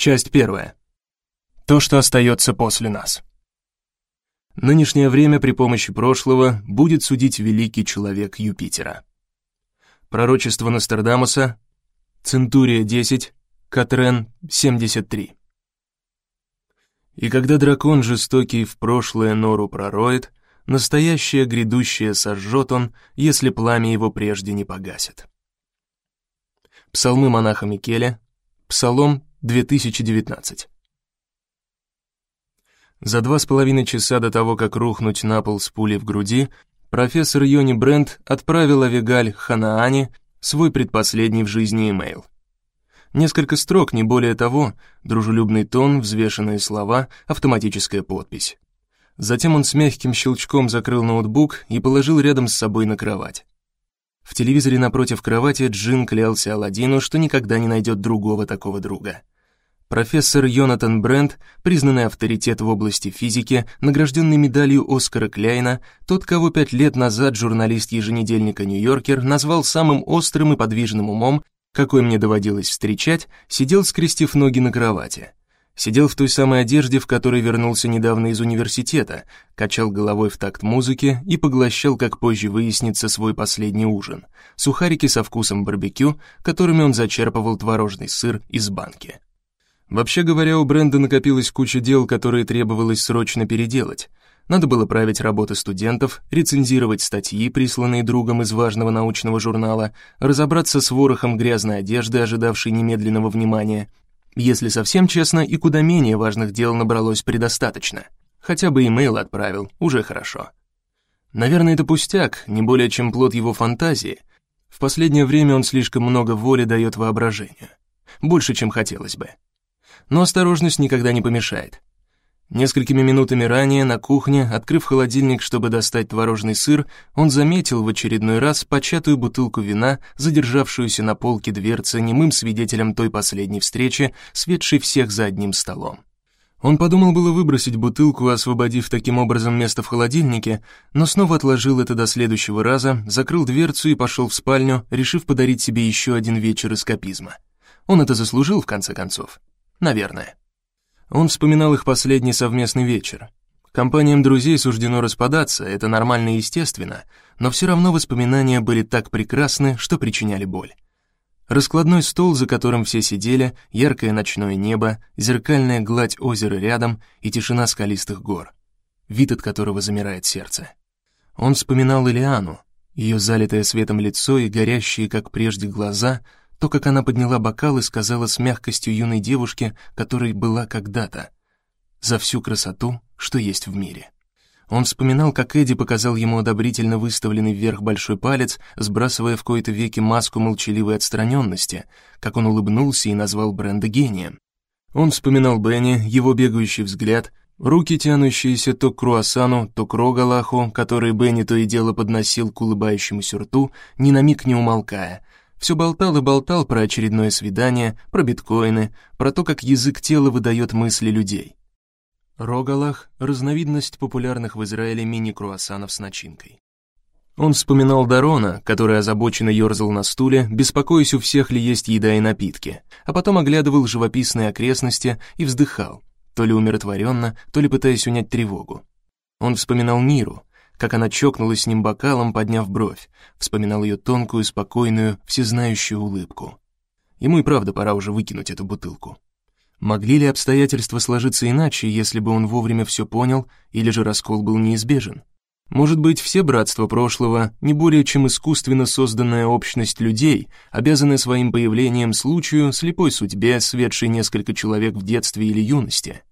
Часть первая. То, что остается после нас. Нынешнее время при помощи прошлого будет судить великий человек Юпитера. Пророчество Нострадамуса, Центурия 10, Катрен 73. И когда дракон жестокий в прошлое нору пророет, настоящее грядущее сожжет он, если пламя его прежде не погасит. Псалмы монаха Микеля, Псалом 2019. За два с половиной часа до того, как рухнуть на пол с пулей в груди, профессор Йони Брент отправил Авигаль Ханаане свой предпоследний в жизни имейл. Несколько строк, не более того, дружелюбный тон, взвешенные слова, автоматическая подпись. Затем он с мягким щелчком закрыл ноутбук и положил рядом с собой на кровать. В телевизоре напротив кровати Джин клялся Аладдину, что никогда не найдет другого такого друга. Профессор Йонатан Брент, признанный авторитет в области физики, награжденный медалью Оскара Кляйна, тот, кого пять лет назад журналист еженедельника «Нью-Йоркер» назвал самым острым и подвижным умом, какой мне доводилось встречать, сидел, скрестив ноги на кровати. Сидел в той самой одежде, в которой вернулся недавно из университета, качал головой в такт музыки и поглощал, как позже выяснится, свой последний ужин — сухарики со вкусом барбекю, которыми он зачерпывал творожный сыр из банки. Вообще говоря, у бренда накопилась куча дел, которые требовалось срочно переделать. Надо было править работы студентов, рецензировать статьи, присланные другом из важного научного журнала, разобраться с ворохом грязной одежды, ожидавшей немедленного внимания. Если совсем честно, и куда менее важных дел набралось предостаточно. Хотя бы имейл отправил, уже хорошо. Наверное, это пустяк, не более чем плод его фантазии. В последнее время он слишком много воли дает воображению. Больше, чем хотелось бы но осторожность никогда не помешает. Несколькими минутами ранее на кухне, открыв холодильник, чтобы достать творожный сыр, он заметил в очередной раз початую бутылку вина, задержавшуюся на полке дверцы немым свидетелем той последней встречи, светшей всех за одним столом. Он подумал было выбросить бутылку, освободив таким образом место в холодильнике, но снова отложил это до следующего раза, закрыл дверцу и пошел в спальню, решив подарить себе еще один вечер эскапизма. Он это заслужил, в конце концов. Наверное. Он вспоминал их последний совместный вечер. Компаниям друзей суждено распадаться, это нормально и естественно, но все равно воспоминания были так прекрасны, что причиняли боль. Раскладной стол, за которым все сидели, яркое ночное небо, зеркальная гладь озера рядом и тишина скалистых гор, вид от которого замирает сердце. Он вспоминал Илиану, ее залитое светом лицо и горящие, как прежде, глаза — то, как она подняла бокал и сказала с мягкостью юной девушки, которой была когда-то, за всю красоту, что есть в мире. Он вспоминал, как Эдди показал ему одобрительно выставленный вверх большой палец, сбрасывая в кои-то веки маску молчаливой отстраненности, как он улыбнулся и назвал Бренда гением. Он вспоминал Бенни, его бегающий взгляд, руки, тянущиеся то к круассану, то к рогалаху, который Бенни то и дело подносил к улыбающемуся рту, ни на миг не умолкая, все болтал и болтал про очередное свидание, про биткоины, про то, как язык тела выдает мысли людей. Рогалах — разновидность популярных в Израиле мини-круассанов с начинкой. Он вспоминал Дарона, который озабоченно ерзал на стуле, беспокоясь, у всех ли есть еда и напитки, а потом оглядывал живописные окрестности и вздыхал, то ли умиротворенно, то ли пытаясь унять тревогу. Он вспоминал Миру, как она чокнулась с ним бокалом, подняв бровь, вспоминал ее тонкую, спокойную, всезнающую улыбку. Ему и правда пора уже выкинуть эту бутылку. Могли ли обстоятельства сложиться иначе, если бы он вовремя все понял, или же раскол был неизбежен? Может быть, все братства прошлого, не более чем искусственно созданная общность людей, обязаны своим появлением случаю, слепой судьбе, светшей несколько человек в детстве или юности.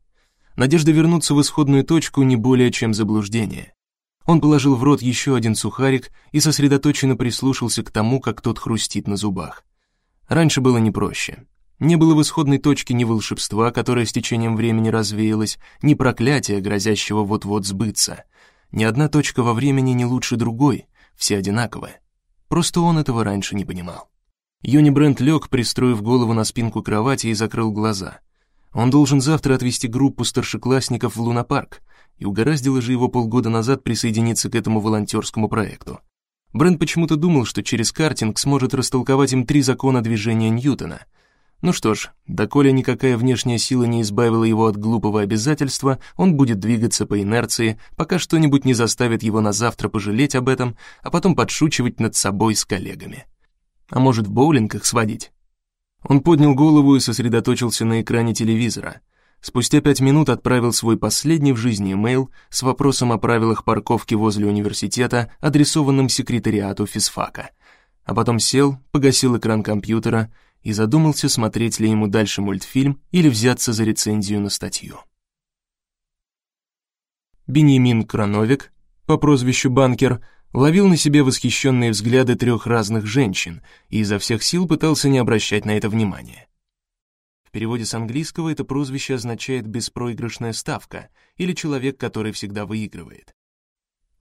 Надежда вернуться в исходную точку не более чем заблуждение. Он положил в рот еще один сухарик и сосредоточенно прислушался к тому, как тот хрустит на зубах. Раньше было не проще. Не было в исходной точке ни волшебства, которое с течением времени развеялось, ни проклятия, грозящего вот-вот сбыться. Ни одна точка во времени не лучше другой, все одинаковые. Просто он этого раньше не понимал. Юни Брент лег, пристроив голову на спинку кровати и закрыл глаза. Он должен завтра отвезти группу старшеклассников в лунопарк, и угораздило же его полгода назад присоединиться к этому волонтерскому проекту. Брент почему-то думал, что через картинг сможет растолковать им три закона движения Ньютона. Ну что ж, доколе никакая внешняя сила не избавила его от глупого обязательства, он будет двигаться по инерции, пока что-нибудь не заставит его на завтра пожалеть об этом, а потом подшучивать над собой с коллегами. А может, в боулинг сводить? Он поднял голову и сосредоточился на экране телевизора. Спустя пять минут отправил свой последний в жизни имейл с вопросом о правилах парковки возле университета, адресованным секретариату физфака. А потом сел, погасил экран компьютера и задумался, смотреть ли ему дальше мультфильм или взяться за рецензию на статью. Бенемин Крановик, по прозвищу Банкер, ловил на себе восхищенные взгляды трех разных женщин и изо всех сил пытался не обращать на это внимания. В переводе с английского это прозвище означает «беспроигрышная ставка» или «человек, который всегда выигрывает».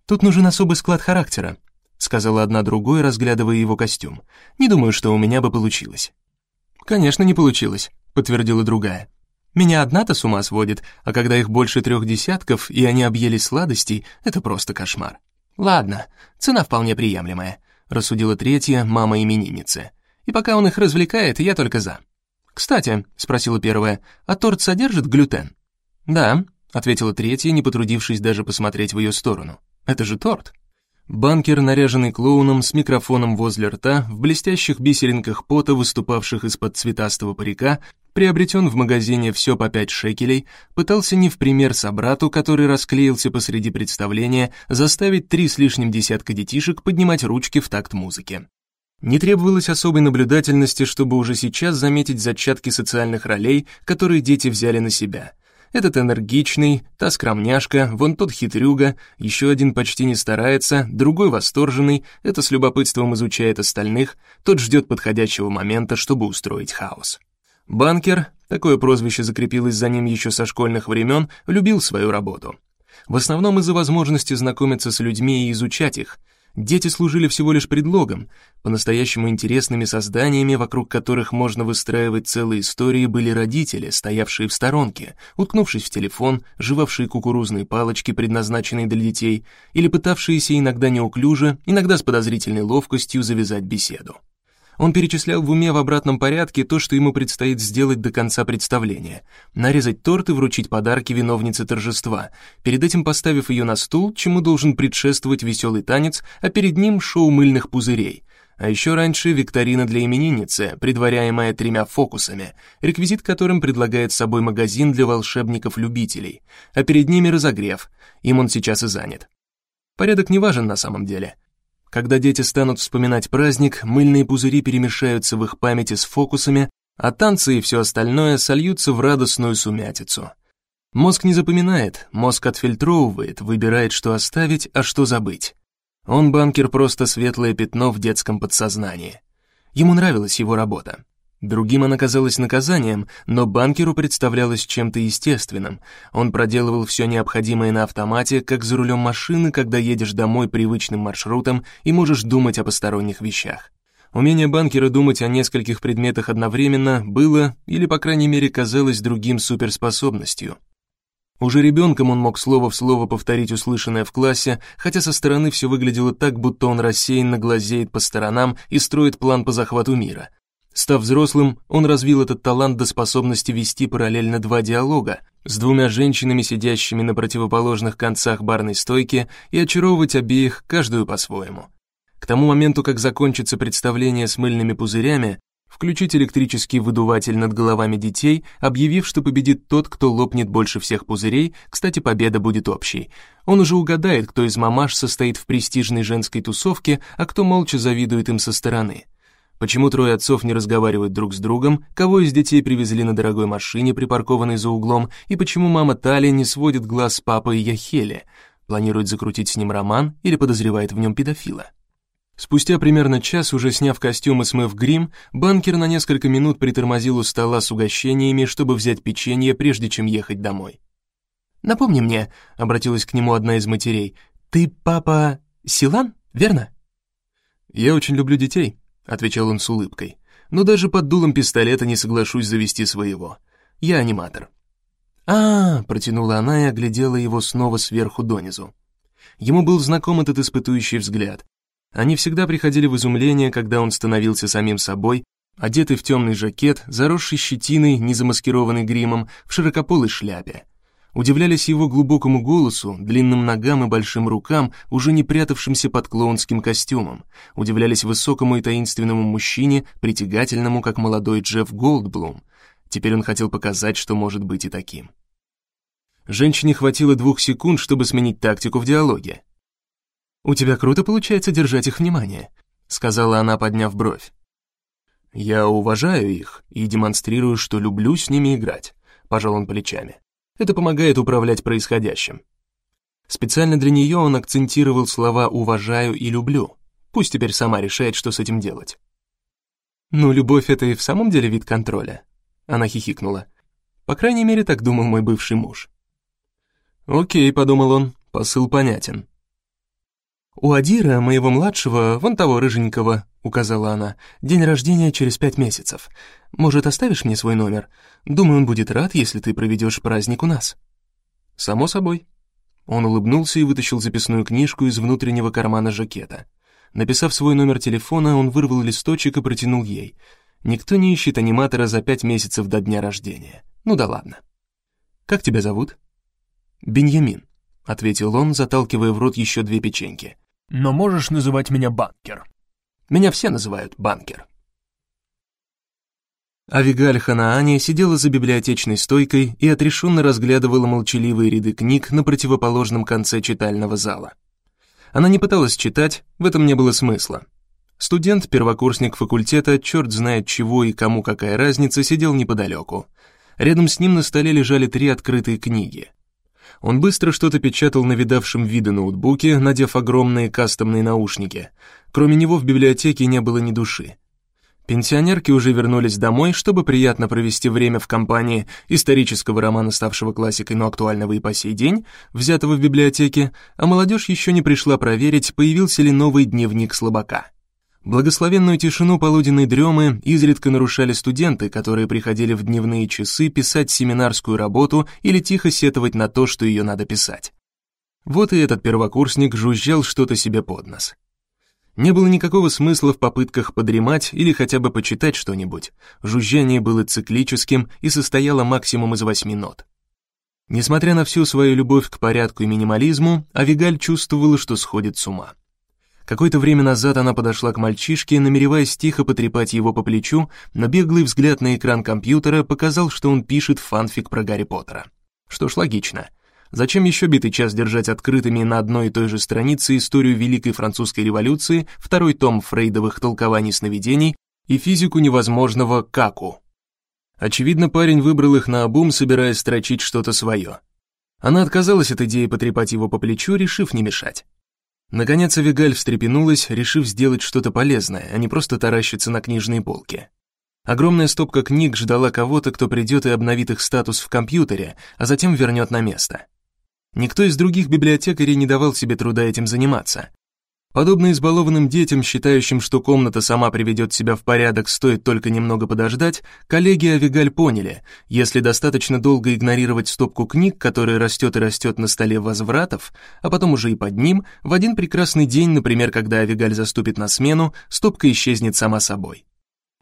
«Тут нужен особый склад характера», — сказала одна другой, разглядывая его костюм. «Не думаю, что у меня бы получилось». «Конечно, не получилось», — подтвердила другая. «Меня одна-то с ума сводит, а когда их больше трех десятков, и они объелись сладостей, это просто кошмар». «Ладно, цена вполне приемлемая», — рассудила третья, мама именинницы. «И пока он их развлекает, я только за». «Кстати», — спросила первая, «а торт содержит глютен?» «Да», — ответила третья, не потрудившись даже посмотреть в ее сторону. «Это же торт». Банкер, наряженный клоуном с микрофоном возле рта, в блестящих бисеринках пота, выступавших из-под цветастого парика, приобретен в магазине все по пять шекелей, пытался не в пример собрату, который расклеился посреди представления, заставить три с лишним десятка детишек поднимать ручки в такт музыки. Не требовалось особой наблюдательности, чтобы уже сейчас заметить зачатки социальных ролей, которые дети взяли на себя — этот энергичный, та скромняшка, вон тот хитрюга, еще один почти не старается, другой восторженный, это с любопытством изучает остальных, тот ждет подходящего момента, чтобы устроить хаос. Банкер, такое прозвище закрепилось за ним еще со школьных времен, любил свою работу. В основном из-за возможности знакомиться с людьми и изучать их, Дети служили всего лишь предлогом, по-настоящему интересными созданиями, вокруг которых можно выстраивать целые истории, были родители, стоявшие в сторонке, уткнувшись в телефон, жевавшие кукурузные палочки, предназначенные для детей, или пытавшиеся иногда неуклюже, иногда с подозрительной ловкостью завязать беседу. Он перечислял в уме в обратном порядке то, что ему предстоит сделать до конца представления. Нарезать торт и вручить подарки виновнице торжества, перед этим поставив ее на стул, чему должен предшествовать веселый танец, а перед ним шоу мыльных пузырей. А еще раньше викторина для именинницы, предваряемая тремя фокусами, реквизит которым предлагает собой магазин для волшебников-любителей, а перед ними разогрев, им он сейчас и занят. Порядок не важен на самом деле — когда дети станут вспоминать праздник, мыльные пузыри перемешаются в их памяти с фокусами, а танцы и все остальное сольются в радостную сумятицу. Мозг не запоминает, мозг отфильтровывает, выбирает, что оставить, а что забыть. Он, банкер, просто светлое пятно в детском подсознании. Ему нравилась его работа. Другим она казалась наказанием, но банкеру представлялась чем-то естественным. Он проделывал все необходимое на автомате, как за рулем машины, когда едешь домой привычным маршрутом и можешь думать о посторонних вещах. Умение банкера думать о нескольких предметах одновременно было, или по крайней мере казалось другим суперспособностью. Уже ребенком он мог слово в слово повторить услышанное в классе, хотя со стороны все выглядело так, будто он рассеянно глазеет по сторонам и строит план по захвату мира. Став взрослым, он развил этот талант до способности вести параллельно два диалога с двумя женщинами, сидящими на противоположных концах барной стойки, и очаровывать обеих, каждую по-своему. К тому моменту, как закончится представление с мыльными пузырями, включить электрический выдуватель над головами детей, объявив, что победит тот, кто лопнет больше всех пузырей, кстати, победа будет общей. Он уже угадает, кто из мамаш состоит в престижной женской тусовке, а кто молча завидует им со стороны. Почему трое отцов не разговаривают друг с другом, кого из детей привезли на дорогой машине, припаркованной за углом, и почему мама Тали не сводит глаз с папой Яхеле, планирует закрутить с ним роман или подозревает в нем педофила. Спустя примерно час, уже сняв костюм и смыв грим, банкер на несколько минут притормозил у стола с угощениями, чтобы взять печенье, прежде чем ехать домой. «Напомни мне», — обратилась к нему одна из матерей, «ты папа Силан, верно?» «Я очень люблю детей», отвечал он с улыбкой. Но даже под дулом пистолета не соглашусь завести своего. Я аниматор. А, -а, -а протянула она и оглядела его снова сверху донизу. Ему был знаком этот испытующий взгляд. Они всегда приходили в изумление, когда он становился самим собой, одетый в темный жакет, заросший щетиной, не замаскированный гримом, в широкополой шляпе. Удивлялись его глубокому голосу, длинным ногам и большим рукам, уже не прятавшимся под клоунским костюмом. Удивлялись высокому и таинственному мужчине, притягательному, как молодой Джефф Голдблум. Теперь он хотел показать, что может быть и таким. Женщине хватило двух секунд, чтобы сменить тактику в диалоге. «У тебя круто получается держать их внимание», — сказала она, подняв бровь. «Я уважаю их и демонстрирую, что люблю с ними играть», — пожал он плечами. Это помогает управлять происходящим. Специально для нее он акцентировал слова «уважаю» и «люблю». Пусть теперь сама решает, что с этим делать. «Ну, любовь — это и в самом деле вид контроля», — она хихикнула. «По крайней мере, так думал мой бывший муж». «Окей», — подумал он, — посыл понятен. «У Адира, моего младшего, вон того рыженького, указала она. «День рождения через пять месяцев. Может, оставишь мне свой номер? Думаю, он будет рад, если ты проведешь праздник у нас». «Само собой». Он улыбнулся и вытащил записную книжку из внутреннего кармана жакета. Написав свой номер телефона, он вырвал листочек и протянул ей. Никто не ищет аниматора за пять месяцев до дня рождения. Ну да ладно. «Как тебя зовут?» «Беньямин», — ответил он, заталкивая в рот еще две печеньки. «Но можешь называть меня Банкер». Меня все называют банкер. Авигаль Ханаани сидела за библиотечной стойкой и отрешенно разглядывала молчаливые ряды книг на противоположном конце читального зала. Она не пыталась читать, в этом не было смысла. Студент, первокурсник факультета, черт знает чего и кому какая разница, сидел неподалеку. Рядом с ним на столе лежали три открытые книги. Он быстро что-то печатал на видавшем виды ноутбуке, надев огромные кастомные наушники. Кроме него в библиотеке не было ни души. Пенсионерки уже вернулись домой, чтобы приятно провести время в компании исторического романа, ставшего классикой, но актуального и по сей день, взятого в библиотеке, а молодежь еще не пришла проверить, появился ли новый дневник слабака. Благословенную тишину полуденной дремы изредка нарушали студенты, которые приходили в дневные часы писать семинарскую работу или тихо сетовать на то, что ее надо писать. Вот и этот первокурсник жужжал что-то себе под нос. Не было никакого смысла в попытках подремать или хотя бы почитать что-нибудь. Жужжание было циклическим и состояло максимум из восьми нот. Несмотря на всю свою любовь к порядку и минимализму, Авигаль чувствовала, что сходит с ума. Какое-то время назад она подошла к мальчишке, намереваясь тихо потрепать его по плечу, но беглый взгляд на экран компьютера показал, что он пишет фанфик про Гарри Поттера. Что ж, логично. Зачем еще битый час держать открытыми на одной и той же странице историю Великой Французской революции, второй том фрейдовых толкований сновидений и физику невозможного Каку? Очевидно, парень выбрал их на обум, собираясь строчить что-то свое. Она отказалась от идеи потрепать его по плечу, решив не мешать. Наконец Авигаль встрепенулась, решив сделать что-то полезное, а не просто таращиться на книжные полки. Огромная стопка книг ждала кого-то, кто придет и обновит их статус в компьютере, а затем вернет на место. Никто из других библиотекарей не давал себе труда этим заниматься. Подобно избалованным детям, считающим, что комната сама приведет себя в порядок, стоит только немного подождать, коллеги Авигаль поняли, если достаточно долго игнорировать стопку книг, которая растет и растет на столе возвратов, а потом уже и под ним, в один прекрасный день, например, когда Авигаль заступит на смену, стопка исчезнет сама собой.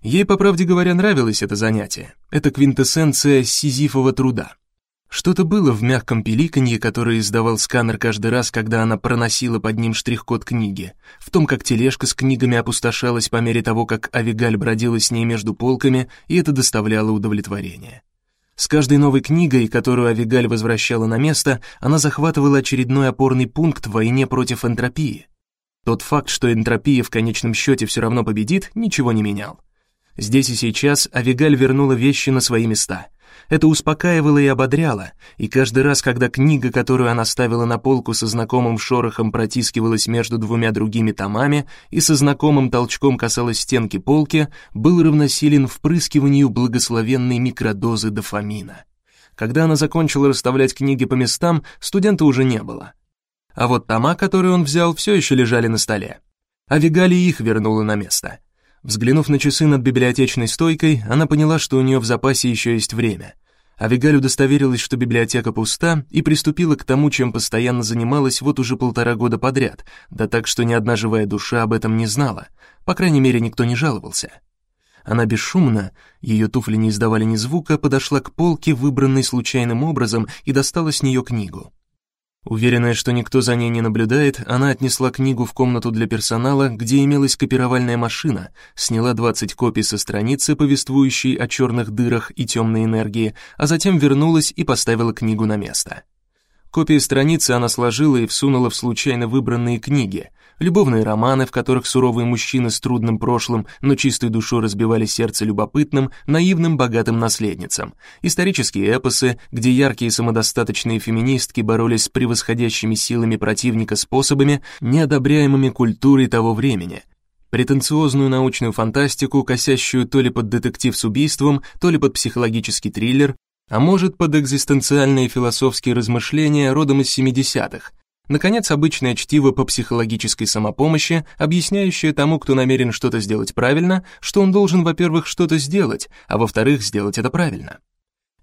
Ей, по правде говоря, нравилось это занятие. Это квинтэссенция сизифова труда. Что-то было в мягком пиликанье, которое издавал сканер каждый раз, когда она проносила под ним штрих-код книги, в том, как тележка с книгами опустошалась по мере того, как Авигаль бродила с ней между полками, и это доставляло удовлетворение. С каждой новой книгой, которую Авигаль возвращала на место, она захватывала очередной опорный пункт в войне против энтропии. Тот факт, что энтропия в конечном счете все равно победит, ничего не менял. Здесь и сейчас Авигаль вернула вещи на свои места — это успокаивало и ободряло, и каждый раз, когда книга, которую она ставила на полку со знакомым шорохом протискивалась между двумя другими томами и со знакомым толчком касалась стенки полки, был равносилен впрыскиванию благословенной микродозы дофамина. Когда она закончила расставлять книги по местам, студента уже не было. А вот тома, которые он взял, все еще лежали на столе. А Вигали их вернула на место — Взглянув на часы над библиотечной стойкой, она поняла, что у нее в запасе еще есть время. А Вигаль удостоверилась, что библиотека пуста, и приступила к тому, чем постоянно занималась вот уже полтора года подряд, да так, что ни одна живая душа об этом не знала, по крайней мере, никто не жаловался. Она бесшумно, ее туфли не издавали ни звука, подошла к полке, выбранной случайным образом, и достала с нее книгу. Уверенная, что никто за ней не наблюдает, она отнесла книгу в комнату для персонала, где имелась копировальная машина, сняла 20 копий со страницы, повествующей о черных дырах и темной энергии, а затем вернулась и поставила книгу на место. Копии страницы она сложила и всунула в случайно выбранные книги, любовные романы, в которых суровые мужчины с трудным прошлым, но чистой душой разбивали сердце любопытным, наивным, богатым наследницам, исторические эпосы, где яркие самодостаточные феминистки боролись с превосходящими силами противника способами, неодобряемыми культурой того времени, претенциозную научную фантастику, косящую то ли под детектив с убийством, то ли под психологический триллер, а может под экзистенциальные философские размышления родом из 70-х, Наконец, обычное чтиво по психологической самопомощи, объясняющее тому, кто намерен что-то сделать правильно, что он должен, во-первых, что-то сделать, а во-вторых, сделать это правильно.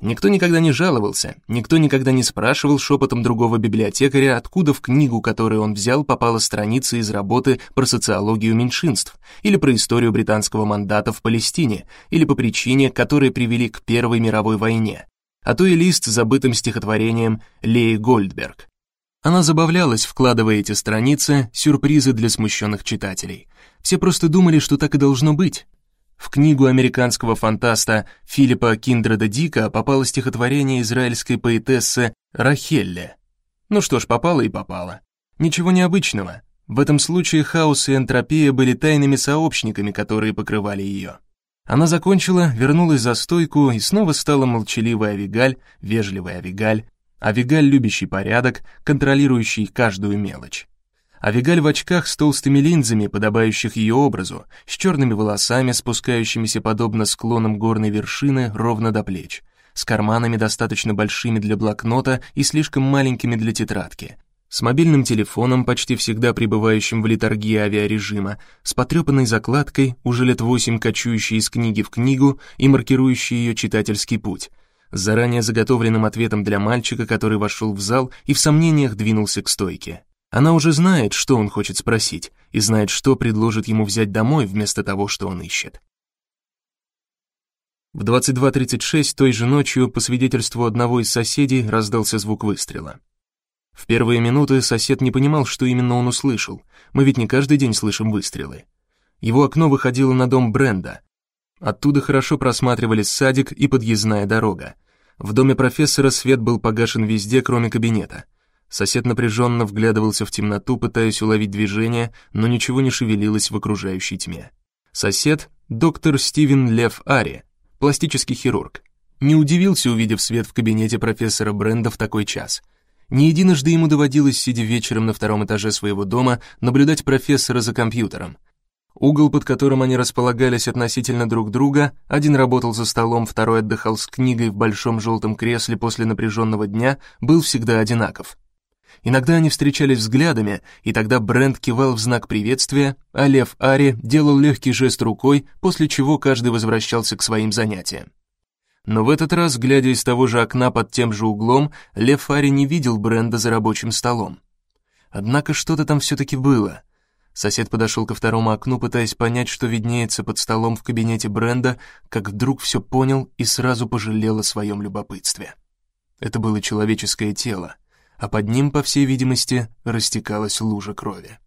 Никто никогда не жаловался, никто никогда не спрашивал шепотом другого библиотекаря, откуда в книгу, которую он взял, попала страница из работы про социологию меньшинств, или про историю британского мандата в Палестине, или по причине, которые привели к Первой мировой войне, а то и лист с забытым стихотворением Леи Гольдберг. Она забавлялась, вкладывая эти страницы, сюрпризы для смущенных читателей. Все просто думали, что так и должно быть. В книгу американского фантаста Филиппа Киндреда Дика попало стихотворение израильской поэтессы Рахелле. Ну что ж, попало и попало. Ничего необычного. В этом случае хаос и энтропия были тайными сообщниками, которые покрывали ее. Она закончила, вернулась за стойку и снова стала молчаливая Авигаль, вежливая Авигаль, Авигаль, любящий порядок, контролирующий каждую мелочь. Авигаль в очках с толстыми линзами, подобающих ее образу, с черными волосами, спускающимися подобно склонам горной вершины ровно до плеч, с карманами достаточно большими для блокнота и слишком маленькими для тетрадки, с мобильным телефоном, почти всегда пребывающим в литургии авиарежима, с потрепанной закладкой, уже лет восемь кочующей из книги в книгу и маркирующей ее читательский путь, заранее заготовленным ответом для мальчика, который вошел в зал и в сомнениях двинулся к стойке. Она уже знает, что он хочет спросить, и знает, что предложит ему взять домой вместо того, что он ищет. В 22.36 той же ночью, по свидетельству одного из соседей, раздался звук выстрела. В первые минуты сосед не понимал, что именно он услышал. Мы ведь не каждый день слышим выстрелы. Его окно выходило на дом Бренда. Оттуда хорошо просматривались садик и подъездная дорога. В доме профессора свет был погашен везде, кроме кабинета. Сосед напряженно вглядывался в темноту, пытаясь уловить движение, но ничего не шевелилось в окружающей тьме. Сосед — доктор Стивен Лев Ари, пластический хирург. Не удивился, увидев свет в кабинете профессора Бренда в такой час. Не единожды ему доводилось, сидя вечером на втором этаже своего дома, наблюдать профессора за компьютером — Угол, под которым они располагались относительно друг друга, один работал за столом, второй отдыхал с книгой в большом желтом кресле после напряженного дня, был всегда одинаков. Иногда они встречались взглядами, и тогда Брент кивал в знак приветствия, а Лев Ари делал легкий жест рукой, после чего каждый возвращался к своим занятиям. Но в этот раз, глядя из того же окна под тем же углом, Лев Ари не видел Бренда за рабочим столом. Однако что-то там все-таки было — Сосед подошел ко второму окну, пытаясь понять, что виднеется под столом в кабинете Бренда, как вдруг все понял и сразу пожалел о своем любопытстве. Это было человеческое тело, а под ним, по всей видимости, растекалась лужа крови.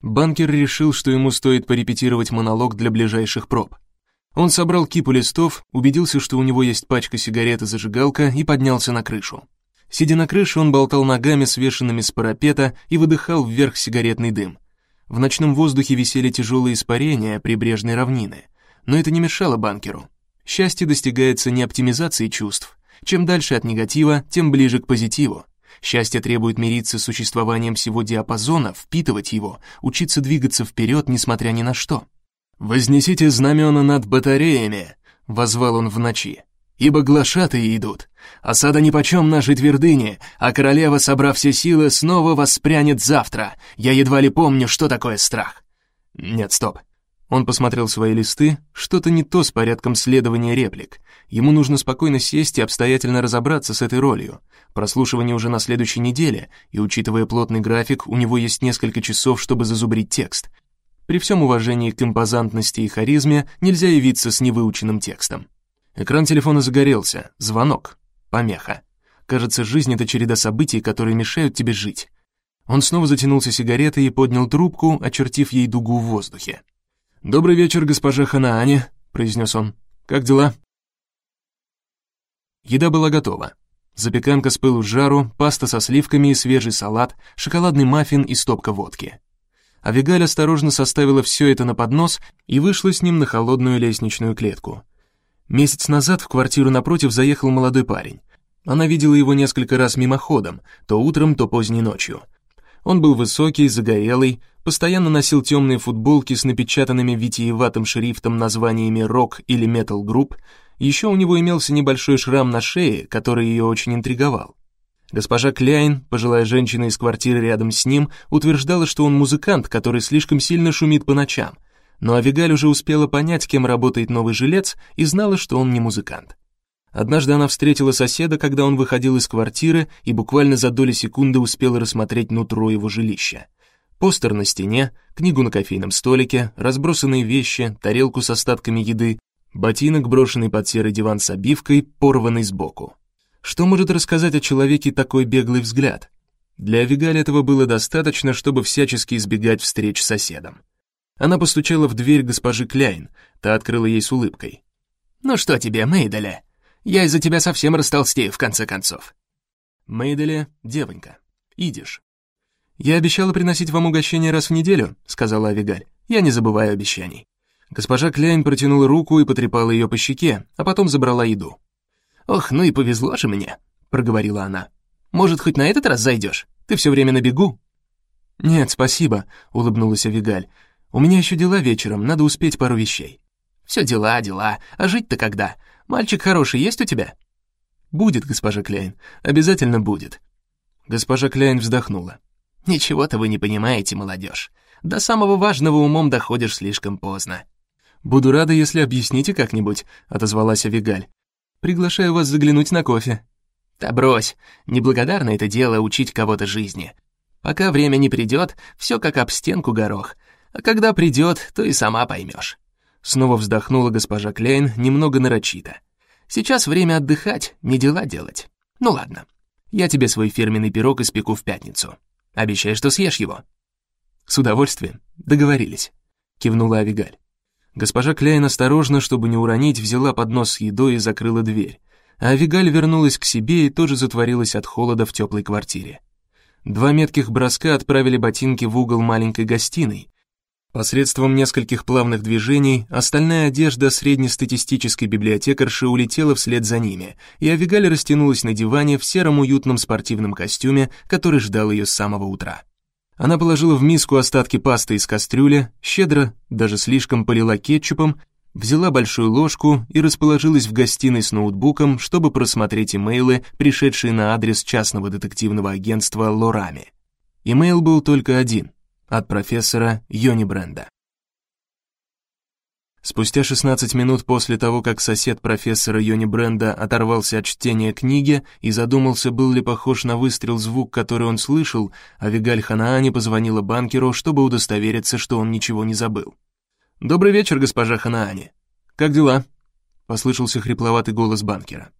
Банкер решил, что ему стоит порепетировать монолог для ближайших проб. Он собрал кипу листов, убедился, что у него есть пачка сигарет и зажигалка, и поднялся на крышу. Сидя на крыше, он болтал ногами, свешенными с парапета, и выдыхал вверх сигаретный дым. В ночном воздухе висели тяжелые испарения прибрежной равнины. Но это не мешало банкеру. Счастье достигается не оптимизацией чувств. Чем дальше от негатива, тем ближе к позитиву. Счастье требует мириться с существованием всего диапазона, впитывать его, учиться двигаться вперед, несмотря ни на что. «Вознесите знамена над батареями», — возвал он в ночи ибо глашатые идут. Осада нипочем нашей твердыни, а королева, собрав все силы, снова воспрянет завтра. Я едва ли помню, что такое страх. Нет, стоп. Он посмотрел свои листы, что-то не то с порядком следования реплик. Ему нужно спокойно сесть и обстоятельно разобраться с этой ролью. Прослушивание уже на следующей неделе, и учитывая плотный график, у него есть несколько часов, чтобы зазубрить текст. При всем уважении к импозантности и харизме нельзя явиться с невыученным текстом. Экран телефона загорелся, звонок, помеха. Кажется, жизнь — это череда событий, которые мешают тебе жить. Он снова затянулся сигаретой и поднял трубку, очертив ей дугу в воздухе. «Добрый вечер, госпожа Ханаани», — произнес он. «Как дела?» Еда была готова. Запеканка с пылу с жару, паста со сливками и свежий салат, шоколадный маффин и стопка водки. Авигаль осторожно составила все это на поднос и вышла с ним на холодную лестничную клетку. Месяц назад в квартиру напротив заехал молодой парень. Она видела его несколько раз мимоходом, то утром, то поздней ночью. Он был высокий, загорелый, постоянно носил темные футболки с напечатанными витиеватым шрифтом названиями рок- или метал-групп, еще у него имелся небольшой шрам на шее, который ее очень интриговал. Госпожа Кляйн, пожилая женщина из квартиры рядом с ним, утверждала, что он музыкант, который слишком сильно шумит по ночам. Но Авигаль уже успела понять, кем работает новый жилец, и знала, что он не музыкант. Однажды она встретила соседа, когда он выходил из квартиры, и буквально за доли секунды успела рассмотреть нутро его жилища. Постер на стене, книгу на кофейном столике, разбросанные вещи, тарелку с остатками еды, Ботинок, брошенный под серый диван с обивкой, порванный сбоку. Что может рассказать о человеке такой беглый взгляд? Для Авигаль этого было достаточно, чтобы всячески избегать встреч с соседом. Она постучала в дверь госпожи Кляйн, та открыла ей с улыбкой. «Ну что тебе, Мейделе? Я из-за тебя совсем растолстею, в конце концов». Мейделе — девонька. Идиш. «Я обещала приносить вам угощение раз в неделю», — сказала Авигаль. «Я не забываю обещаний». Госпожа Кляйн протянула руку и потрепала ее по щеке, а потом забрала еду. «Ох, ну и повезло же мне», — проговорила она. «Может, хоть на этот раз зайдешь? Ты все время на бегу». «Нет, спасибо», — улыбнулась Авигаль. «У меня еще дела вечером, надо успеть пару вещей». «Все дела, дела. А жить-то когда? Мальчик хороший есть у тебя?» «Будет, госпожа Кляйн, обязательно будет». Госпожа Кляйн вздохнула. «Ничего-то вы не понимаете, молодежь. До самого важного умом доходишь слишком поздно. «Буду рада, если объясните как-нибудь», — отозвалась Авигаль. «Приглашаю вас заглянуть на кофе». «Да брось, неблагодарно это дело учить кого-то жизни. Пока время не придет, все как об стенку горох, а когда придет, то и сама поймешь». Снова вздохнула госпожа Клейн немного нарочито. «Сейчас время отдыхать, не дела делать. Ну ладно, я тебе свой фирменный пирог испеку в пятницу. Обещай, что съешь его». «С удовольствием. Договорились», — кивнула Авигаль. Госпожа Кляйн осторожно, чтобы не уронить, взяла поднос с едой и закрыла дверь, а Авигаль вернулась к себе и тоже затворилась от холода в теплой квартире. Два метких броска отправили ботинки в угол маленькой гостиной. Посредством нескольких плавных движений остальная одежда среднестатистической библиотекарши улетела вслед за ними, и Авигаль растянулась на диване в сером уютном спортивном костюме, который ждал ее с самого утра. Она положила в миску остатки пасты из кастрюли, щедро, даже слишком полила кетчупом, взяла большую ложку и расположилась в гостиной с ноутбуком, чтобы просмотреть имейлы, пришедшие на адрес частного детективного агентства Лорами. Имейл был только один, от профессора Йони Бренда. Спустя 16 минут после того, как сосед профессора Йони Бренда оторвался от чтения книги и задумался, был ли похож на выстрел звук, который он слышал, Авигаль Ханаани позвонила банкеру, чтобы удостовериться, что он ничего не забыл. «Добрый вечер, госпожа Ханаани. Как дела?» — послышался хрипловатый голос банкера.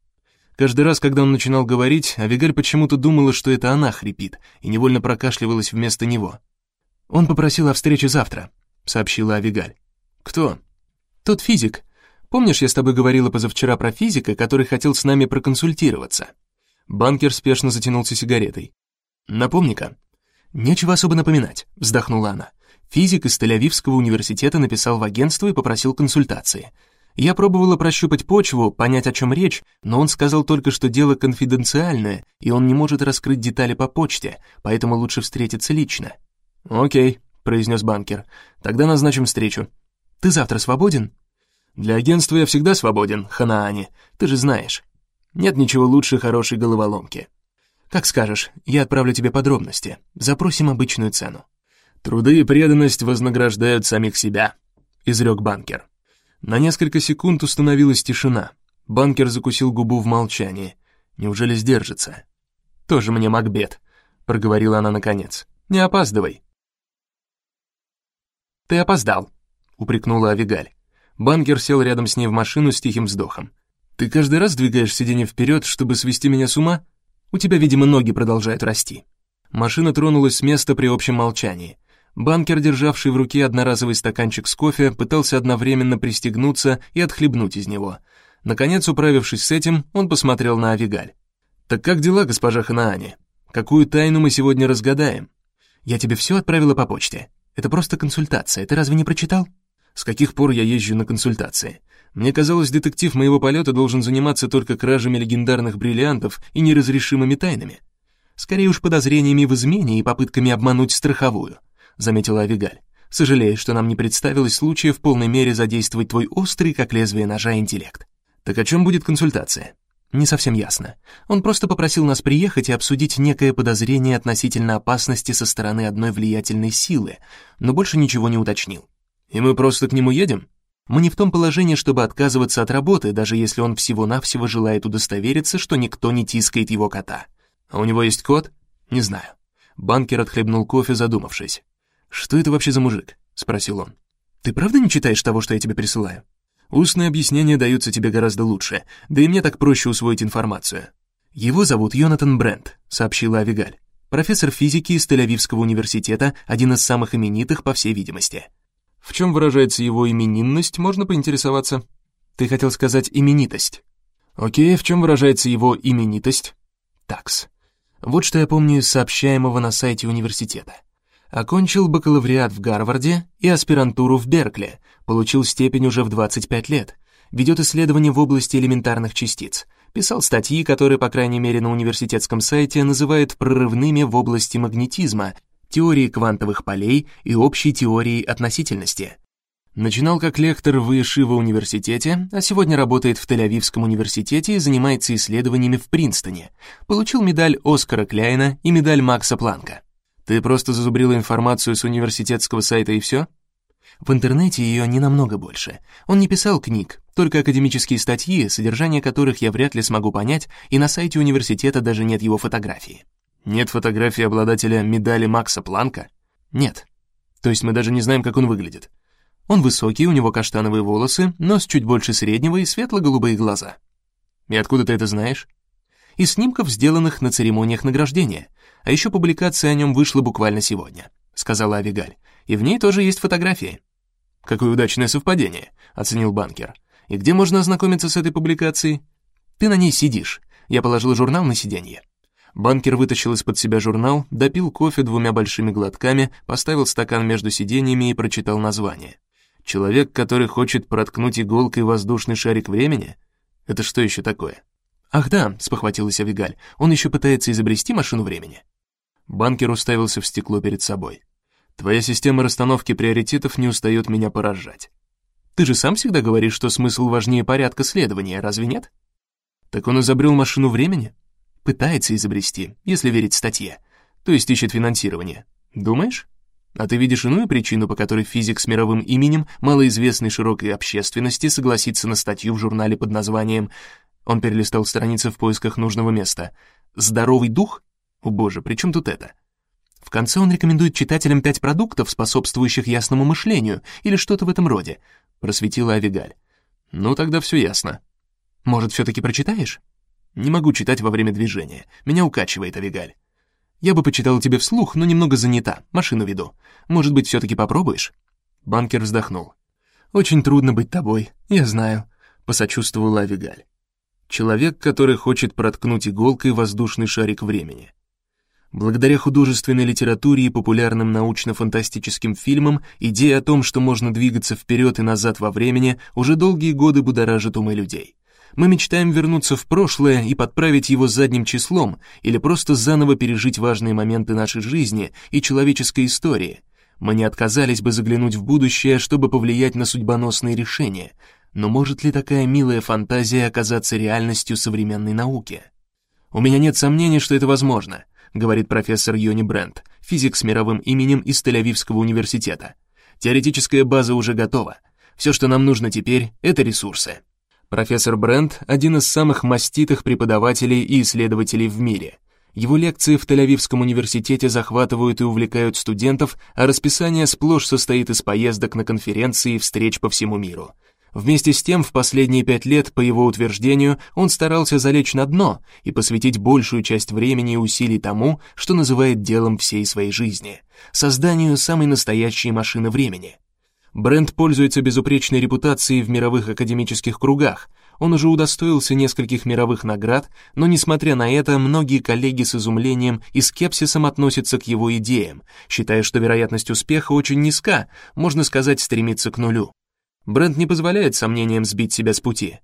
Каждый раз, когда он начинал говорить, Авигаль почему-то думала, что это она хрипит, и невольно прокашливалась вместо него. «Он попросил о встрече завтра», — сообщила Авигаль. «Кто?» Тот физик. Помнишь, я с тобой говорила позавчера про физика, который хотел с нами проконсультироваться? Банкер спешно затянулся сигаретой. Напомни-ка. Нечего особо напоминать, вздохнула она. Физик из Тель-Авивского университета написал в агентство и попросил консультации. Я пробовала прощупать почву, понять, о чем речь, но он сказал только, что дело конфиденциальное, и он не может раскрыть детали по почте, поэтому лучше встретиться лично. «Окей», — произнес банкер, — «тогда назначим встречу. Ты завтра свободен?» «Для агентства я всегда свободен, Ханаани, ты же знаешь. Нет ничего лучше хорошей головоломки». «Как скажешь, я отправлю тебе подробности. Запросим обычную цену». «Труды и преданность вознаграждают самих себя», — изрек банкер. На несколько секунд установилась тишина. Банкер закусил губу в молчании. Неужели сдержится? «Тоже мне Макбет», — проговорила она наконец. «Не опаздывай». «Ты опоздал», — упрекнула Авигаль. Банкер сел рядом с ней в машину с тихим вздохом. «Ты каждый раз двигаешь сиденье вперед, чтобы свести меня с ума? У тебя, видимо, ноги продолжают расти». Машина тронулась с места при общем молчании. Банкер, державший в руке одноразовый стаканчик с кофе, пытался одновременно пристегнуться и отхлебнуть из него. Наконец, управившись с этим, он посмотрел на Авигаль. «Так как дела, госпожа Ханаани? Какую тайну мы сегодня разгадаем?» «Я тебе все отправила по почте. Это просто консультация, ты разве не прочитал?» «С каких пор я езжу на консультации? Мне казалось, детектив моего полета должен заниматься только кражами легендарных бриллиантов и неразрешимыми тайнами». Скорее уж подозрениями в измене и попытками обмануть страховую, заметила Авигаль. Сожалею, что нам не представилось случая в полной мере задействовать твой острый, как лезвие ножа, интеллект. Так о чем будет консультация? Не совсем ясно. Он просто попросил нас приехать и обсудить некое подозрение относительно опасности со стороны одной влиятельной силы, но больше ничего не уточнил. И мы просто к нему едем? Мы не в том положении, чтобы отказываться от работы, даже если он всего-навсего желает удостовериться, что никто не тискает его кота. А у него есть кот? Не знаю. Банкер отхлебнул кофе, задумавшись. Что это вообще за мужик? спросил он. Ты правда не читаешь того, что я тебе присылаю? Устные объяснения даются тебе гораздо лучше, да и мне так проще усвоить информацию. Его зовут Йонатан Брент, сообщила Авигаль. Профессор физики из Тель-Авивского университета, один из самых именитых, по всей видимости. В чем выражается его именинность, можно поинтересоваться? Ты хотел сказать именитость. Окей, в чем выражается его именитость? Такс. Вот что я помню из сообщаемого на сайте университета. Окончил бакалавриат в Гарварде и аспирантуру в Беркли, получил степень уже в 25 лет, ведет исследования в области элементарных частиц, писал статьи, которые, по крайней мере, на университетском сайте называют прорывными в области магнетизма, теории квантовых полей и общей теории относительности. Начинал как лектор в Ешива университете, а сегодня работает в Тель-Авивском университете и занимается исследованиями в Принстоне. Получил медаль Оскара Кляйна и медаль Макса Планка. Ты просто зазубрила информацию с университетского сайта и все? В интернете ее не намного больше. Он не писал книг, только академические статьи, содержание которых я вряд ли смогу понять, и на сайте университета даже нет его фотографии. Нет фотографии обладателя медали Макса Планка? Нет. То есть мы даже не знаем, как он выглядит. Он высокий, у него каштановые волосы, нос чуть больше среднего и светло-голубые глаза. И откуда ты это знаешь? Из снимков, сделанных на церемониях награждения. А еще публикация о нем вышла буквально сегодня, сказала Авигаль. И в ней тоже есть фотографии. Какое удачное совпадение, оценил банкер. И где можно ознакомиться с этой публикацией? Ты на ней сидишь. Я положил журнал на сиденье. Банкер вытащил из-под себя журнал, допил кофе двумя большими глотками, поставил стакан между сиденьями и прочитал название. Человек, который хочет проткнуть иголкой воздушный шарик времени? Это что еще такое? Ах да, спохватилась Авигаль, он еще пытается изобрести машину времени. Банкер уставился в стекло перед собой. Твоя система расстановки приоритетов не устает меня поражать. Ты же сам всегда говоришь, что смысл важнее порядка следования, разве нет? Так он изобрел машину времени? Пытается изобрести, если верить статье. То есть ищет финансирование. Думаешь? А ты видишь иную причину, по которой физик с мировым именем, малоизвестный широкой общественности, согласится на статью в журнале под названием... Он перелистал страницы в поисках нужного места. «Здоровый дух? О боже, при чем тут это?» В конце он рекомендует читателям пять продуктов, способствующих ясному мышлению, или что-то в этом роде, просветила Авигаль. Ну, тогда все ясно. Может, все-таки прочитаешь? Не могу читать во время движения. Меня укачивает Авигаль. Я бы почитала тебе вслух, но немного занята, машину веду. Может быть, все-таки попробуешь?» Банкер вздохнул. «Очень трудно быть тобой, я знаю», — посочувствовала Авигаль. «Человек, который хочет проткнуть иголкой воздушный шарик времени». Благодаря художественной литературе и популярным научно-фантастическим фильмам, идея о том, что можно двигаться вперед и назад во времени, уже долгие годы будоражит умы людей. Мы мечтаем вернуться в прошлое и подправить его задним числом или просто заново пережить важные моменты нашей жизни и человеческой истории. Мы не отказались бы заглянуть в будущее, чтобы повлиять на судьбоносные решения. Но может ли такая милая фантазия оказаться реальностью современной науки? У меня нет сомнений, что это возможно, говорит профессор Йони Брент, физик с мировым именем из Тель-Авивского университета. Теоретическая база уже готова. Все, что нам нужно теперь, это ресурсы. Профессор Брент – один из самых маститых преподавателей и исследователей в мире. Его лекции в Тель-Авивском университете захватывают и увлекают студентов, а расписание сплошь состоит из поездок на конференции и встреч по всему миру. Вместе с тем, в последние пять лет, по его утверждению, он старался залечь на дно и посвятить большую часть времени и усилий тому, что называет делом всей своей жизни — созданию самой настоящей машины времени. Бренд пользуется безупречной репутацией в мировых академических кругах, он уже удостоился нескольких мировых наград, но несмотря на это, многие коллеги с изумлением и скепсисом относятся к его идеям, считая, что вероятность успеха очень низка, можно сказать, стремится к нулю. Бренд не позволяет сомнениям сбить себя с пути.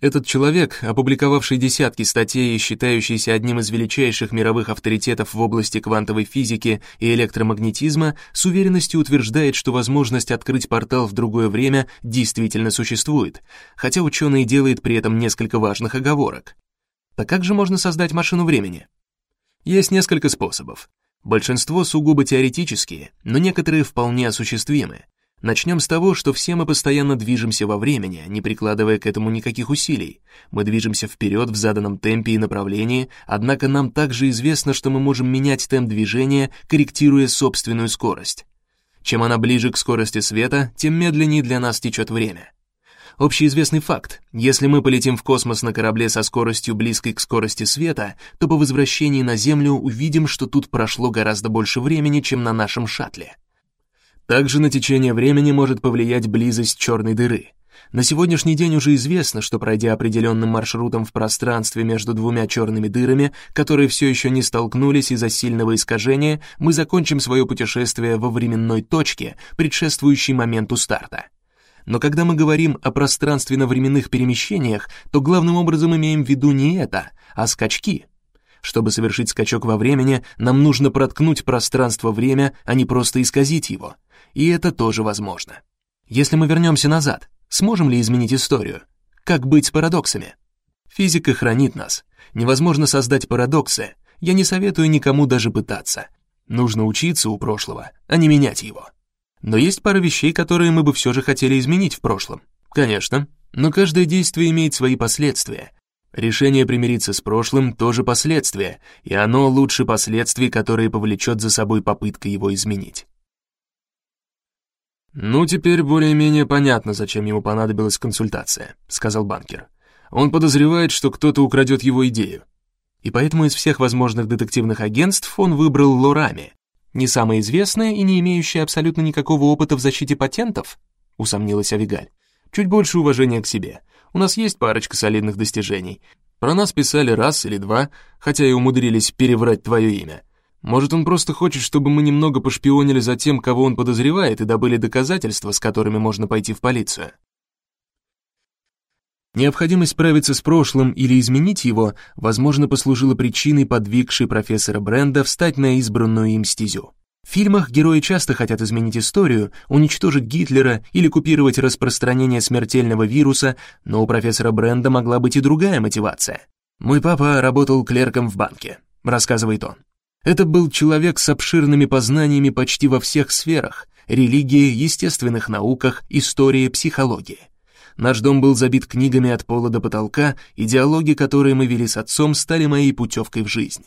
Этот человек, опубликовавший десятки статей и считающийся одним из величайших мировых авторитетов в области квантовой физики и электромагнетизма, с уверенностью утверждает, что возможность открыть портал в другое время действительно существует, хотя ученый делает при этом несколько важных оговорок. Так как же можно создать машину времени? Есть несколько способов. Большинство сугубо теоретические, но некоторые вполне осуществимы. Начнем с того, что все мы постоянно движемся во времени, не прикладывая к этому никаких усилий. Мы движемся вперед в заданном темпе и направлении, однако нам также известно, что мы можем менять темп движения, корректируя собственную скорость. Чем она ближе к скорости света, тем медленнее для нас течет время. Общеизвестный факт, если мы полетим в космос на корабле со скоростью близкой к скорости света, то по возвращении на Землю увидим, что тут прошло гораздо больше времени, чем на нашем шаттле. Также на течение времени может повлиять близость черной дыры. На сегодняшний день уже известно, что пройдя определенным маршрутом в пространстве между двумя черными дырами, которые все еще не столкнулись из-за сильного искажения, мы закончим свое путешествие во временной точке, предшествующей моменту старта. Но когда мы говорим о пространственно-временных перемещениях, то главным образом имеем в виду не это, а скачки. Чтобы совершить скачок во времени, нам нужно проткнуть пространство-время, а не просто исказить его — и это тоже возможно. Если мы вернемся назад, сможем ли изменить историю? Как быть с парадоксами? Физика хранит нас. Невозможно создать парадоксы. Я не советую никому даже пытаться. Нужно учиться у прошлого, а не менять его. Но есть пара вещей, которые мы бы все же хотели изменить в прошлом. Конечно, но каждое действие имеет свои последствия. Решение примириться с прошлым тоже последствия, и оно лучше последствий, которые повлечет за собой попытка его изменить. «Ну, теперь более-менее понятно, зачем ему понадобилась консультация», — сказал банкер. «Он подозревает, что кто-то украдет его идею. И поэтому из всех возможных детективных агентств он выбрал Лорами. Не самое известное и не имеющее абсолютно никакого опыта в защите патентов?» — усомнилась Авигаль. «Чуть больше уважения к себе. У нас есть парочка солидных достижений. Про нас писали раз или два, хотя и умудрились переврать твое имя. Может, он просто хочет, чтобы мы немного пошпионили за тем, кого он подозревает, и добыли доказательства, с которыми можно пойти в полицию. Необходимость справиться с прошлым или изменить его, возможно, послужила причиной, подвигшей профессора Бренда встать на избранную им стезю. В фильмах герои часто хотят изменить историю, уничтожить Гитлера или купировать распространение смертельного вируса, но у профессора Бренда могла быть и другая мотивация. «Мой папа работал клерком в банке», — рассказывает он. Это был человек с обширными познаниями почти во всех сферах – религии, естественных науках, истории, психологии. Наш дом был забит книгами от пола до потолка, и диалоги, которые мы вели с отцом, стали моей путевкой в жизнь.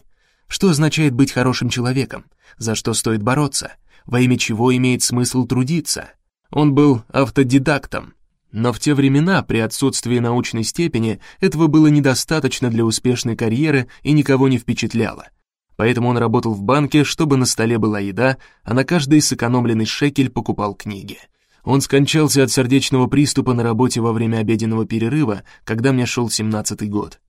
Что означает быть хорошим человеком? За что стоит бороться? Во имя чего имеет смысл трудиться? Он был автодидактом, но в те времена, при отсутствии научной степени, этого было недостаточно для успешной карьеры и никого не впечатляло. Поэтому он работал в банке, чтобы на столе была еда, а на каждый сэкономленный шекель покупал книги. Он скончался от сердечного приступа на работе во время обеденного перерыва, когда мне шел семнадцатый год.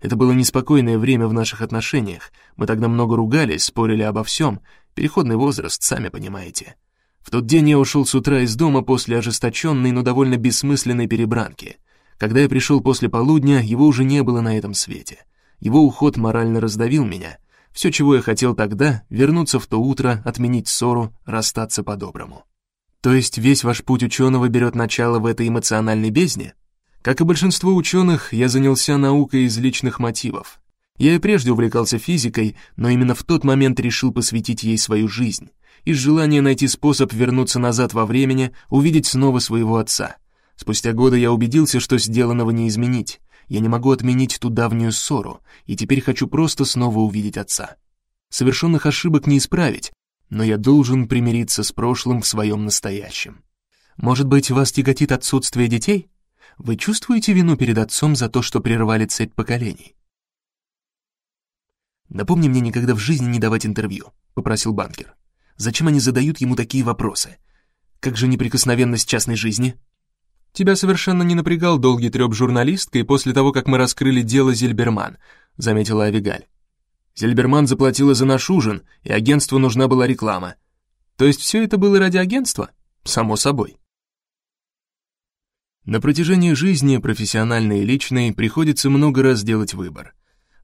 Это было неспокойное время в наших отношениях. Мы тогда много ругались, спорили обо всем. Переходный возраст, сами понимаете. В тот день я ушел с утра из дома после ожесточенной, но довольно бессмысленной перебранки. Когда я пришел после полудня, его уже не было на этом свете. Его уход морально раздавил меня — все, чего я хотел тогда, вернуться в то утро, отменить ссору, расстаться по-доброму. То есть весь ваш путь ученого берет начало в этой эмоциональной бездне? Как и большинство ученых, я занялся наукой из личных мотивов. Я и прежде увлекался физикой, но именно в тот момент решил посвятить ей свою жизнь, из желания найти способ вернуться назад во времени, увидеть снова своего отца. Спустя годы я убедился, что сделанного не изменить. Я не могу отменить ту давнюю ссору, и теперь хочу просто снова увидеть отца. Совершенных ошибок не исправить, но я должен примириться с прошлым в своем настоящем. Может быть, вас тяготит отсутствие детей? Вы чувствуете вину перед отцом за то, что прервали цепь поколений? «Напомни мне никогда в жизни не давать интервью», — попросил банкер. «Зачем они задают ему такие вопросы? Как же неприкосновенность частной жизни?» «Тебя совершенно не напрягал долгий трёп журналисткой после того, как мы раскрыли дело Зильберман», — заметила Авигаль. «Зильберман заплатила за наш ужин, и агентству нужна была реклама. То есть все это было ради агентства? Само собой». На протяжении жизни, профессиональной и личной, приходится много раз делать выбор.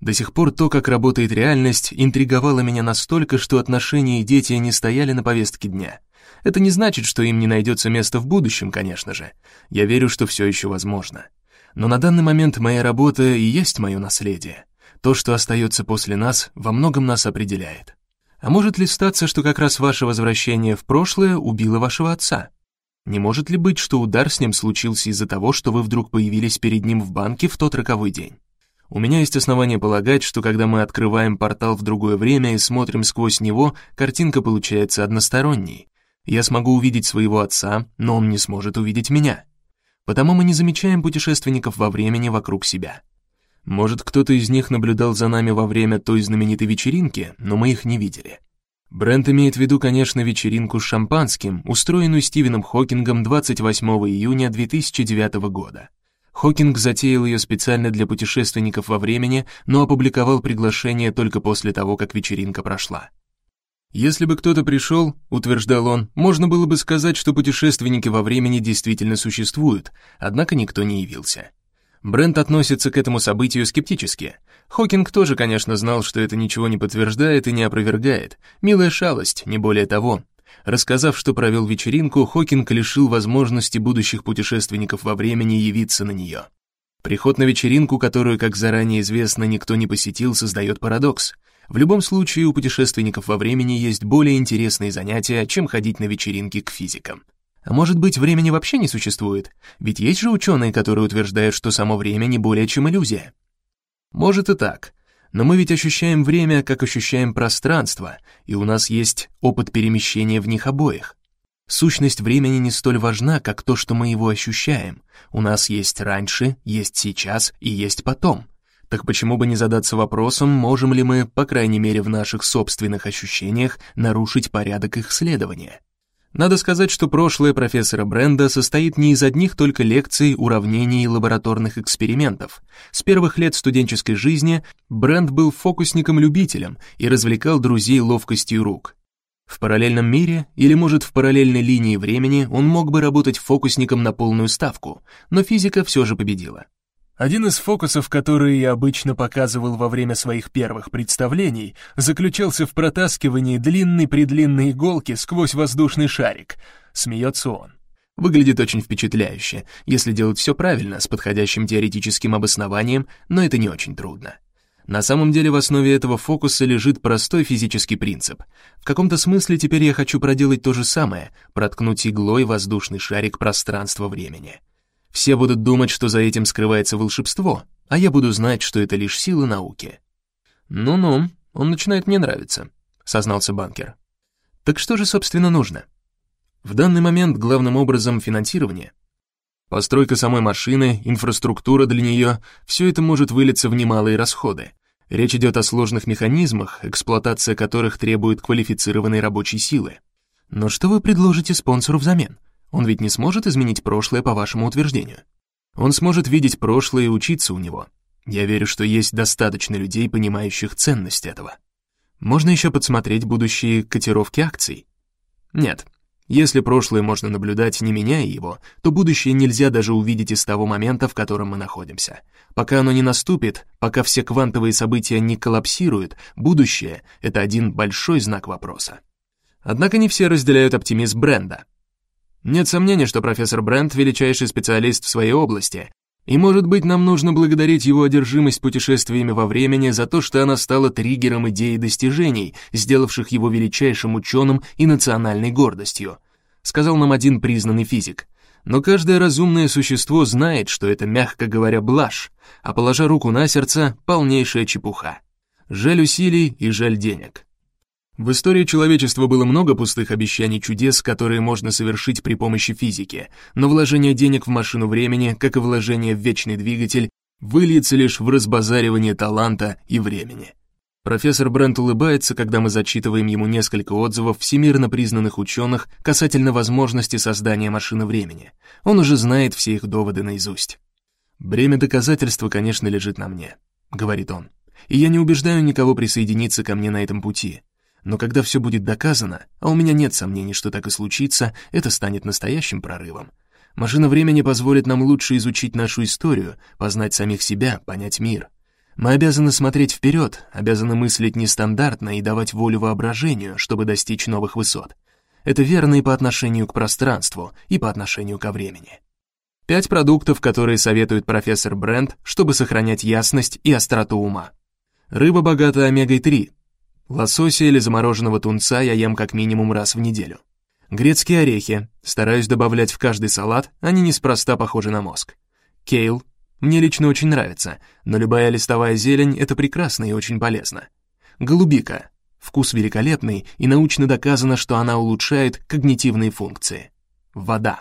До сих пор то, как работает реальность, интриговало меня настолько, что отношения и дети не стояли на повестке дня. Это не значит, что им не найдется место в будущем, конечно же. Я верю, что все еще возможно. Но на данный момент моя работа и есть мое наследие. То, что остается после нас, во многом нас определяет. А может ли статься, что как раз ваше возвращение в прошлое убило вашего отца? Не может ли быть, что удар с ним случился из-за того, что вы вдруг появились перед ним в банке в тот роковой день? У меня есть основания полагать, что когда мы открываем портал в другое время и смотрим сквозь него, картинка получается односторонней. Я смогу увидеть своего отца, но он не сможет увидеть меня. Потому мы не замечаем путешественников во времени вокруг себя. Может, кто-то из них наблюдал за нами во время той знаменитой вечеринки, но мы их не видели. Брент имеет в виду, конечно, вечеринку с шампанским, устроенную Стивеном Хокингом 28 июня 2009 года. Хокинг затеял ее специально для путешественников во времени, но опубликовал приглашение только после того, как вечеринка прошла. Если бы кто-то пришел, утверждал он, можно было бы сказать, что путешественники во времени действительно существуют, однако никто не явился. Брент относится к этому событию скептически. Хокинг тоже, конечно, знал, что это ничего не подтверждает и не опровергает. Милая шалость, не более того. Рассказав, что провел вечеринку, Хокинг лишил возможности будущих путешественников во времени явиться на нее. Приход на вечеринку, которую, как заранее известно, никто не посетил, создает парадокс. В любом случае, у путешественников во времени есть более интересные занятия, чем ходить на вечеринки к физикам. А может быть, времени вообще не существует? Ведь есть же ученые, которые утверждают, что само время не более чем иллюзия. Может и так, но мы ведь ощущаем время, как ощущаем пространство, и у нас есть опыт перемещения в них обоих. Сущность времени не столь важна, как то, что мы его ощущаем. У нас есть раньше, есть сейчас и есть потом. Так почему бы не задаться вопросом, можем ли мы, по крайней мере в наших собственных ощущениях, нарушить порядок их следования? Надо сказать, что прошлое профессора Бренда состоит не из одних только лекций, уравнений и лабораторных экспериментов. С первых лет студенческой жизни Бренд был фокусником-любителем и развлекал друзей ловкостью рук. В параллельном мире, или может в параллельной линии времени, он мог бы работать фокусником на полную ставку, но физика все же победила. Один из фокусов, которые я обычно показывал во время своих первых представлений, заключался в протаскивании длинной-предлинной иголки сквозь воздушный шарик. Смеется он. Выглядит очень впечатляюще, если делать все правильно, с подходящим теоретическим обоснованием, но это не очень трудно. На самом деле в основе этого фокуса лежит простой физический принцип. В каком-то смысле теперь я хочу проделать то же самое, проткнуть иглой воздушный шарик пространства-времени. Все будут думать, что за этим скрывается волшебство, а я буду знать, что это лишь сила науки. Ну-ну, он начинает мне нравиться, сознался банкер. Так что же, собственно, нужно? В данный момент главным образом финансирование. Постройка самой машины, инфраструктура для нее – все это может вылиться в немалые расходы. Речь идет о сложных механизмах, эксплуатация которых требует квалифицированной рабочей силы. Но что вы предложите спонсору взамен? Он ведь не сможет изменить прошлое по вашему утверждению. Он сможет видеть прошлое и учиться у него. Я верю, что есть достаточно людей, понимающих ценность этого. Можно еще подсмотреть будущие котировки акций. Нет, если прошлое можно наблюдать, не меняя его, то будущее нельзя даже увидеть из того момента, в котором мы находимся. Пока оно не наступит, пока все квантовые события не коллапсируют, будущее — это один большой знак вопроса. Однако не все разделяют оптимизм бренда. Нет сомнений, что профессор Брент – величайший специалист в своей области, и, может быть, нам нужно благодарить его одержимость путешествиями во времени за то, что она стала триггером идей и достижений, сделавших его величайшим ученым и национальной гордостью, сказал нам один признанный физик. Но каждое разумное существо знает, что это, мягко говоря, блажь, а положа руку на сердце, полнейшая чепуха. Жаль усилий и жаль денег. В истории человечества было много пустых обещаний чудес, которые можно совершить при помощи физики, но вложение денег в машину времени, как и вложение в вечный двигатель, выльется лишь в разбазаривание таланта и времени. Профессор Брент улыбается, когда мы зачитываем ему несколько отзывов всемирно признанных ученых касательно возможности создания машины времени. Он уже знает все их доводы наизусть. «Бремя доказательства, конечно, лежит на мне», — говорит он. «И я не убеждаю никого присоединиться ко мне на этом пути. Но когда все будет доказано, а у меня нет сомнений, что так и случится, это станет настоящим прорывом. Машина времени позволит нам лучше изучить нашу историю, познать самих себя, понять мир». Мы обязаны смотреть вперед, обязаны мыслить нестандартно и давать волю воображению, чтобы достичь новых высот. Это верно и по отношению к пространству, и по отношению ко времени. Пять продуктов, которые советует профессор Брент, чтобы сохранять ясность и остроту ума. Рыба богата омегой-3. Лосося или замороженного тунца я ем как минимум раз в неделю. Грецкие орехи. Стараюсь добавлять в каждый салат, они неспроста похожи на мозг. Кейл, мне лично очень нравится, но любая листовая зелень — это прекрасно и очень полезно. Голубика. Вкус великолепный, и научно доказано, что она улучшает когнитивные функции. Вода.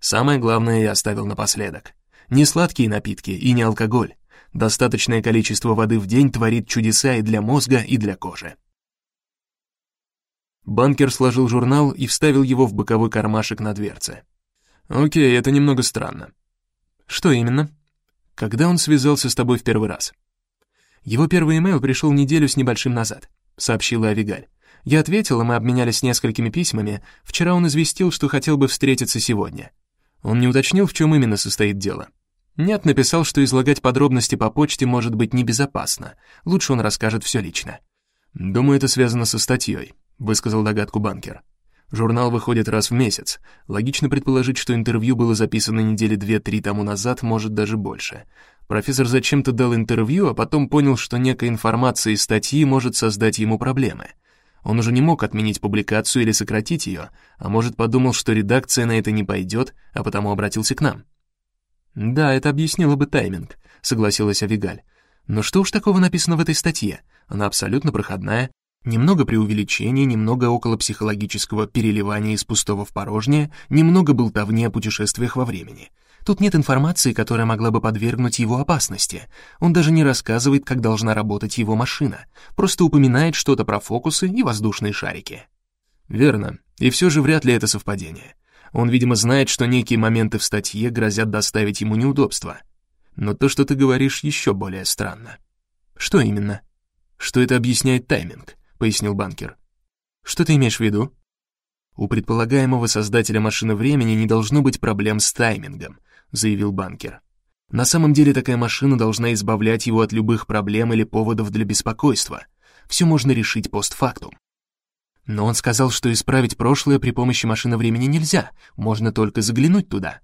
Самое главное я оставил напоследок. Не сладкие напитки и не алкоголь. Достаточное количество воды в день творит чудеса и для мозга, и для кожи. Банкер сложил журнал и вставил его в боковой кармашек на дверце. «Окей, это немного странно». «Что именно?» Когда он связался с тобой в первый раз? Его первый имейл пришел неделю с небольшим назад, сообщила Авигаль. Я ответил, и мы обменялись несколькими письмами. Вчера он известил, что хотел бы встретиться сегодня. Он не уточнил, в чем именно состоит дело. Нет, написал, что излагать подробности по почте может быть небезопасно. Лучше он расскажет все лично. «Думаю, это связано со статьей», — высказал догадку банкер. Журнал выходит раз в месяц. Логично предположить, что интервью было записано недели две-три тому назад, может даже больше. Профессор зачем-то дал интервью, а потом понял, что некая информация из статьи может создать ему проблемы. Он уже не мог отменить публикацию или сократить ее, а может подумал, что редакция на это не пойдет, а потому обратился к нам. «Да, это объяснило бы тайминг», — согласилась Авигаль. «Но что уж такого написано в этой статье? Она абсолютно проходная, Немного преувеличения, немного около психологического переливания из пустого в порожнее, немного болтовни о путешествиях во времени. Тут нет информации, которая могла бы подвергнуть его опасности. Он даже не рассказывает, как должна работать его машина, просто упоминает что-то про фокусы и воздушные шарики. Верно, и все же вряд ли это совпадение. Он, видимо, знает, что некие моменты в статье грозят доставить ему неудобства. Но то, что ты говоришь, еще более странно. Что именно? Что это объясняет тайминг? пояснил банкер. Что ты имеешь в виду? У предполагаемого создателя машины времени не должно быть проблем с таймингом, заявил банкер. На самом деле такая машина должна избавлять его от любых проблем или поводов для беспокойства. Все можно решить постфактум. Но он сказал, что исправить прошлое при помощи машины времени нельзя, можно только заглянуть туда.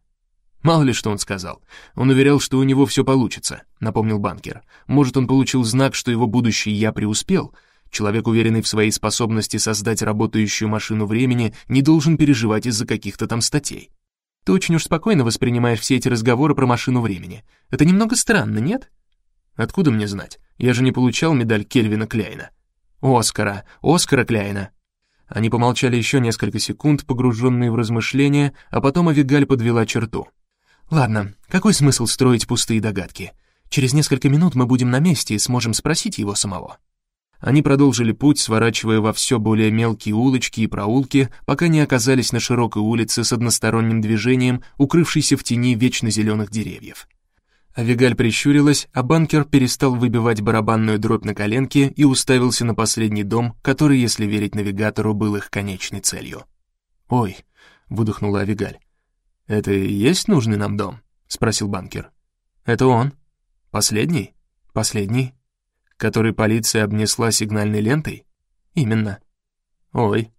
Мало ли что он сказал. Он уверял, что у него все получится, напомнил банкер. Может, он получил знак, что его будущий я преуспел, Человек, уверенный в своей способности создать работающую машину времени, не должен переживать из-за каких-то там статей. Ты очень уж спокойно воспринимаешь все эти разговоры про машину времени. Это немного странно, нет? Откуда мне знать? Я же не получал медаль Кельвина Кляйна. Оскара, Оскара Кляйна. Они помолчали еще несколько секунд, погруженные в размышления, а потом Авигаль подвела черту. «Ладно, какой смысл строить пустые догадки? Через несколько минут мы будем на месте и сможем спросить его самого». Они продолжили путь, сворачивая во все более мелкие улочки и проулки, пока не оказались на широкой улице с односторонним движением, укрывшейся в тени вечно зеленых деревьев. Авигаль прищурилась, а банкер перестал выбивать барабанную дробь на коленке и уставился на последний дом, который, если верить навигатору, был их конечной целью. «Ой», — выдохнула Авигаль. «Это и есть нужный нам дом?» — спросил банкер. «Это он. Последний? Последний?» который полиция обнесла сигнальной лентой? Именно. Ой.